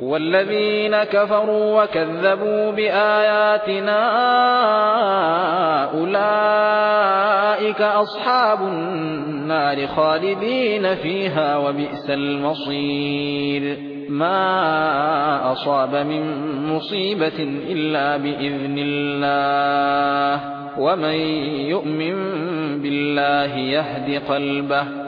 والذين كفروا وكذبوا بآياتنا أولئك أصحاب النار خالدين فيها وبئس المصير. ما أصاب من مصيبة إلا بإذن الله. ومن يؤمن بالله يهد قلبه.